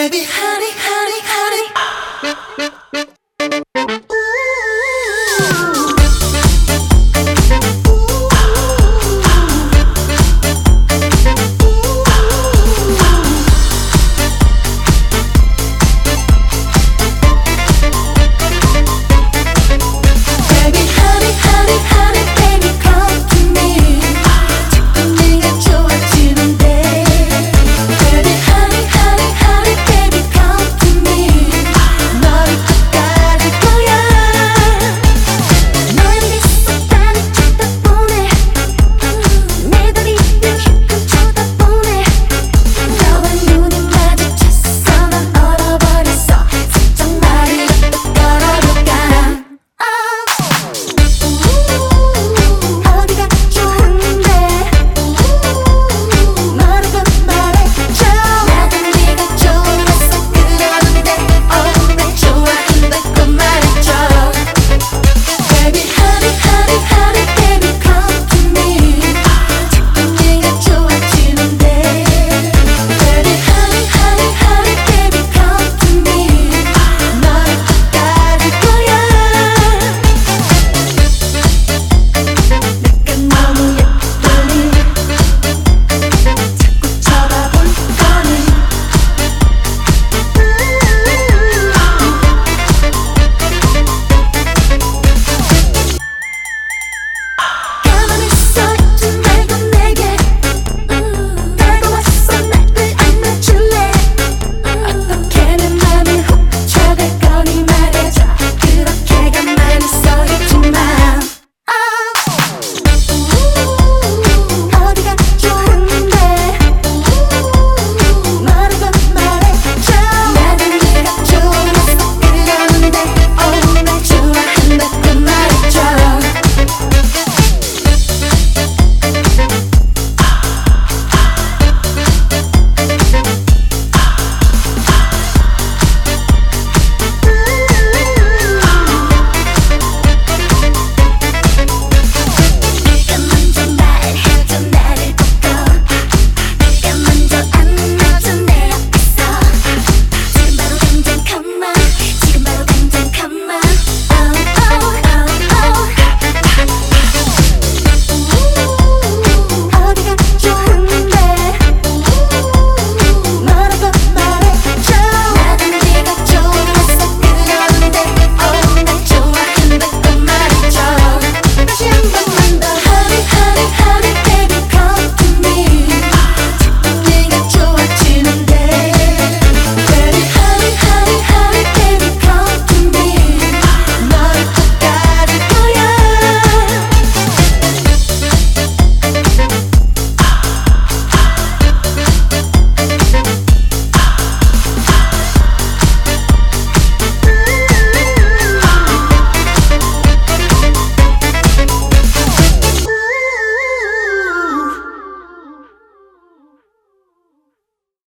Baby, honey, honey.